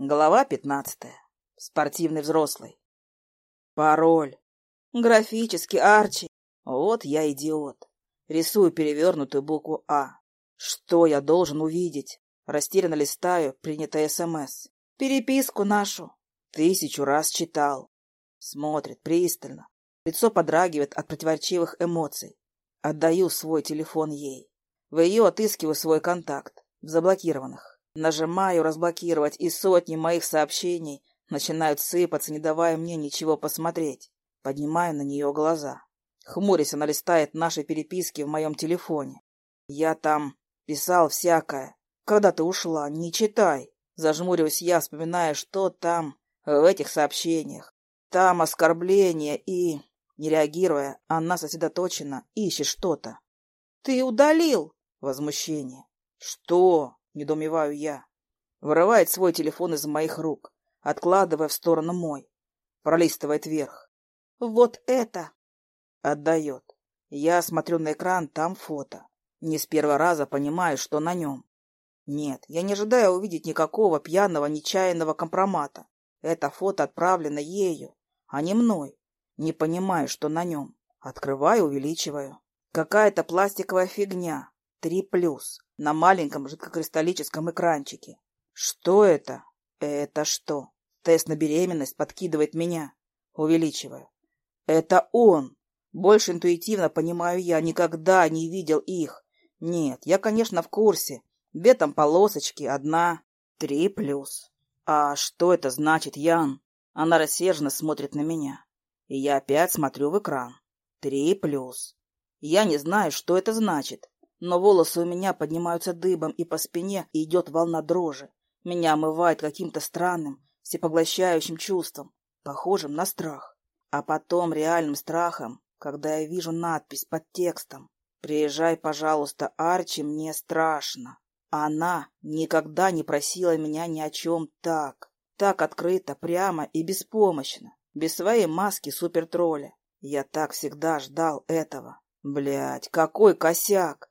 Глава пятнадцатая. Спортивный взрослый. Пароль. Графический, Арчи. Вот я идиот. Рисую перевернутую букву А. Что я должен увидеть? Растерянно листаю принятое СМС. Переписку нашу. Тысячу раз читал. Смотрит пристально. Лицо подрагивает от противоречивых эмоций. Отдаю свой телефон ей. В ее отыскиваю свой контакт. В заблокированных. Нажимаю «разблокировать», и сотни моих сообщений начинают сыпаться, не давая мне ничего посмотреть. Поднимаю на нее глаза. Хмурясь, она листает наши переписки в моем телефоне. Я там писал всякое. Когда ты ушла, не читай. Зажмуриваюсь я, вспоминая, что там в этих сообщениях. Там оскорбление и... Не реагируя, она сосредоточена, ищет что-то. «Ты удалил!» Возмущение. «Что?» Недоумеваю я. Вырывает свой телефон из моих рук, откладывая в сторону мой. Пролистывает вверх. Вот это! Отдает. Я смотрю на экран, там фото. Не с первого раза понимаю, что на нем. Нет, я не ожидаю увидеть никакого пьяного, нечаянного компромата. Это фото отправлено ею, а не мной. Не понимаю, что на нем. Открываю, увеличиваю. Какая-то пластиковая фигня. Три плюс на маленьком жидкокристаллическом экранчике. Что это? Это что? Тест на беременность подкидывает меня. Увеличиваю. Это он. Больше интуитивно понимаю я, никогда не видел их. Нет, я, конечно, в курсе. Две там полосочки, одна, три плюс. А что это значит, Ян? Она рассерженно смотрит на меня. И я опять смотрю в экран. Три плюс. Я не знаю, что это значит. Но волосы у меня поднимаются дыбом, и по спине идет волна дрожи. Меня омывает каким-то странным, всепоглощающим чувством, похожим на страх. А потом реальным страхом, когда я вижу надпись под текстом. «Приезжай, пожалуйста, Арчи, мне страшно». Она никогда не просила меня ни о чем так. Так открыто, прямо и беспомощно. Без своей маски супертролля. Я так всегда ждал этого. Блядь, какой косяк!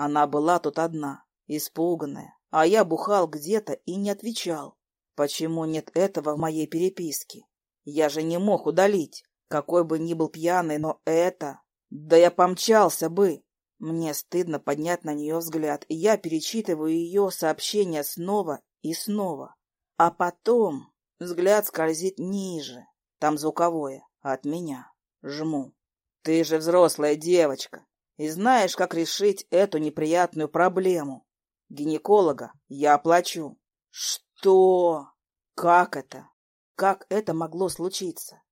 Она была тут одна, испуганная, а я бухал где-то и не отвечал. Почему нет этого в моей переписке? Я же не мог удалить, какой бы ни был пьяный, но это... Да я помчался бы. Мне стыдно поднять на нее взгляд, и я перечитываю ее сообщения снова и снова. А потом взгляд скользит ниже, там звуковое, от меня. Жму. Ты же взрослая девочка и знаешь, как решить эту неприятную проблему. Гинеколога я оплачу. Что? Как это? Как это могло случиться?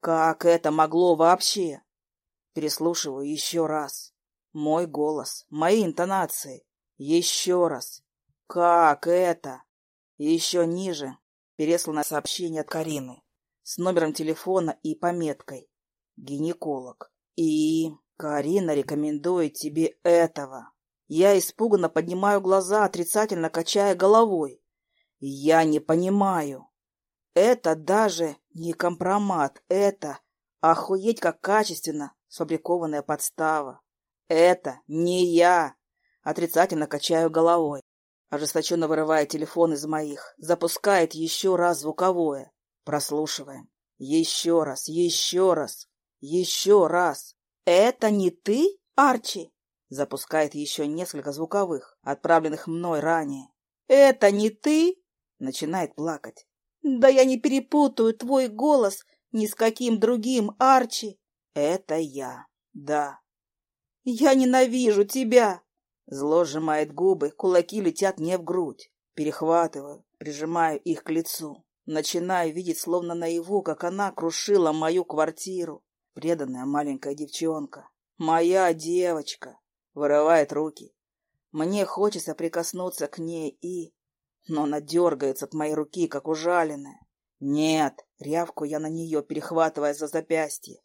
Как это могло вообще? Переслушиваю еще раз. Мой голос, мои интонации. Еще раз. Как это? еще ниже переслано сообщение от Карины с номером телефона и пометкой «Гинеколог». И Карина рекомендует тебе этого. Я испуганно поднимаю глаза, отрицательно качая головой. Я не понимаю. Это даже не компромат, это охуеть как качественно сфабрикованная подстава. Это не я. Отрицательно качаю головой. Ожесточенно вырывая телефон из моих, запускает еще раз звуковое. Прослушиваем. Еще раз, еще раз, еще раз. «Это не ты, Арчи?» Запускает еще несколько звуковых, отправленных мной ранее. «Это не ты?» Начинает плакать. «Да я не перепутаю твой голос ни с каким другим, Арчи!» «Это я, да». «Я ненавижу тебя!» Зло сжимает губы, кулаки летят мне в грудь. Перехватываю, прижимаю их к лицу. Начинаю видеть словно наяву, как она крушила мою квартиру, Преданная маленькая девчонка. Моя девочка. Вырывает руки. Мне хочется прикоснуться к ней и... Но она дергается от моей руки, как ужаленная. Нет, рявку я на нее, перехватывая за запястье.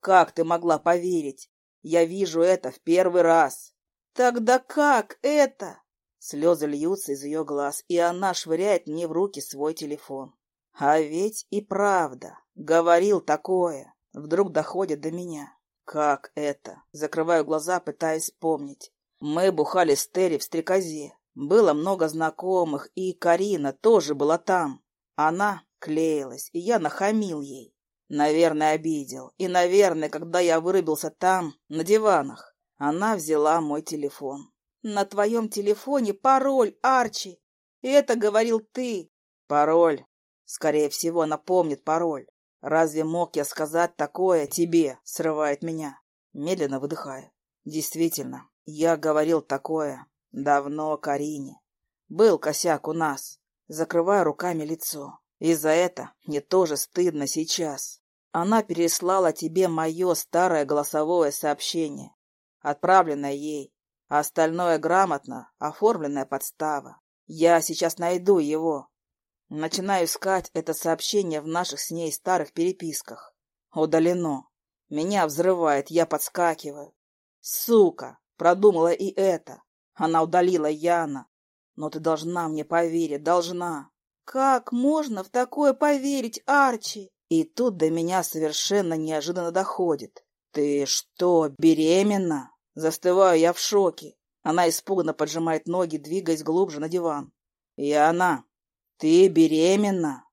Как ты могла поверить? Я вижу это в первый раз. Тогда как это? Слезы льются из ее глаз, и она швыряет мне в руки свой телефон. А ведь и правда, говорил такое. Вдруг доходит до меня. Как это? Закрываю глаза, пытаясь вспомнить. Мы бухали с Терри в стрекозе. Было много знакомых, и Карина тоже была там. Она клеилась, и я нахамил ей. Наверное, обидел. И, наверное, когда я вырубился там, на диванах, она взяла мой телефон. «На твоем телефоне пароль, Арчи! Это говорил ты!» «Пароль. Скорее всего, она помнит пароль. Разве мог я сказать такое тебе?» — срывает меня, медленно выдыхая. «Действительно, я говорил такое давно Карине. Был косяк у нас. Закрываю руками лицо. И за это мне тоже стыдно сейчас. Она переслала тебе мое старое голосовое сообщение, отправленное ей, а остальное грамотно оформленная подстава. Я сейчас найду его. Начинаю искать это сообщение в наших с ней старых переписках. Удалено. Меня взрывает, я подскакиваю. Сука, продумала и это. Она удалила Яна. Но ты должна мне поверить, должна. Как можно в такое поверить, Арчи? И тут до меня совершенно неожиданно доходит. Ты что, беременна? Застываю я в шоке. Она испуганно поджимает ноги, двигаясь глубже на диван. И она. Ты беременна?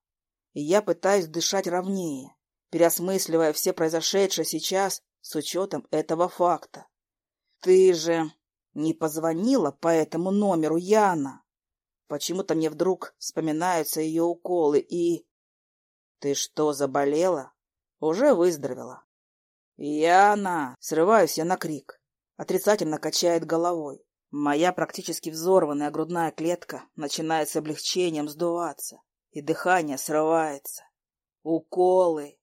Я пытаюсь дышать ровнее, переосмысливая все произошедшее сейчас с учетом этого факта. Ты же не позвонила по этому номеру Яна. Почему-то мне вдруг вспоминаются ее уколы и... Ты что, заболела? Уже выздоровела. Яна! Срываюсь я на крик. Отрицательно качает головой. Моя практически взорванная грудная клетка начинает с облегчением сдуваться, и дыхание срывается. Уколы.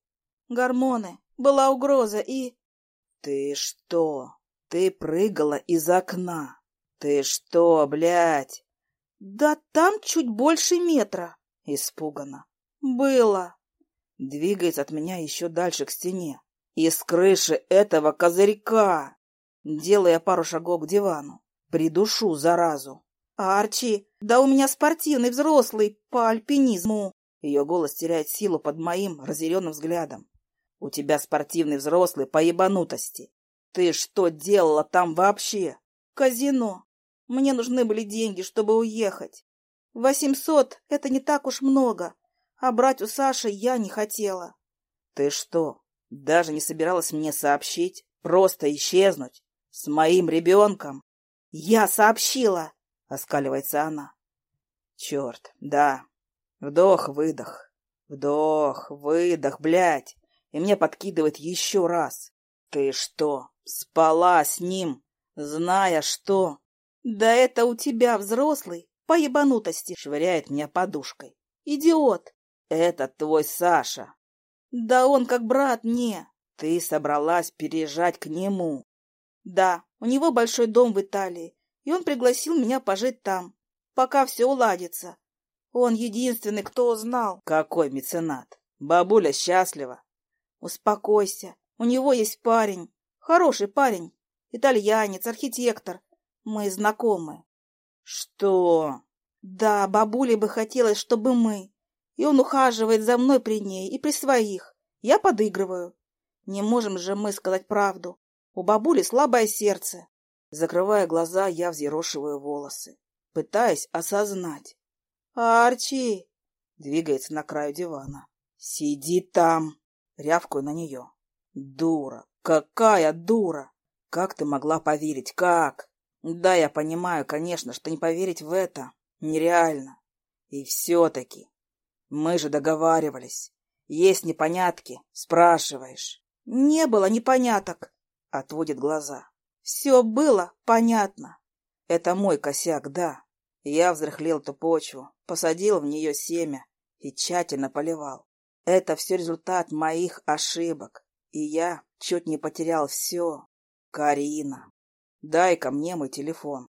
Гормоны. Была угроза и... Ты что? Ты прыгала из окна. Ты что, блядь? Да там чуть больше метра. Испуганно. Было. Двигается от меня еще дальше к стене. Из крыши этого козырька. Делая пару шагов к дивану. Придушу заразу. Арчи, да у меня спортивный взрослый по альпинизму. Ее голос теряет силу под моим разъяренным взглядом. У тебя спортивный взрослый по ебанутости. «Ты что делала там вообще?» «Казино. Мне нужны были деньги, чтобы уехать. Восемьсот — это не так уж много, а брать у Саши я не хотела». «Ты что, даже не собиралась мне сообщить? Просто исчезнуть? С моим ребенком?» «Я сообщила!» — оскаливается она. «Черт, да. Вдох-выдох. Вдох-выдох, блядь. И мне подкидывает еще раз. Ты что, Спала с ним, зная что... Да это у тебя взрослый по ебанутости швыряет меня подушкой. Идиот! Это твой Саша. Да он как брат мне. Ты собралась переезжать к нему. Да, у него большой дом в Италии, и он пригласил меня пожить там, пока все уладится. Он единственный, кто узнал. Какой меценат? Бабуля счастлива. Успокойся, у него есть парень. Хороший парень. Итальянец, архитектор. Мы знакомы. Что? Да, бабуле бы хотелось, чтобы мы. И он ухаживает за мной при ней и при своих. Я подыгрываю. Не можем же мы сказать правду. У бабули слабое сердце. Закрывая глаза, я взъерошиваю волосы, пытаясь осознать. «Арчи!» — двигается на краю дивана. «Сиди там!» — рявкаю на нее. «Дура! Какая дура! Как ты могла поверить? Как? Да, я понимаю, конечно, что не поверить в это нереально. И все-таки мы же договаривались. Есть непонятки, спрашиваешь. Не было непоняток, отводит глаза. Все было понятно. Это мой косяк, да. Я взрыхлил эту почву, посадил в нее семя и тщательно поливал. Это все результат моих ошибок. И я чуть не потерял все. Карина, дай ко мне мой телефон.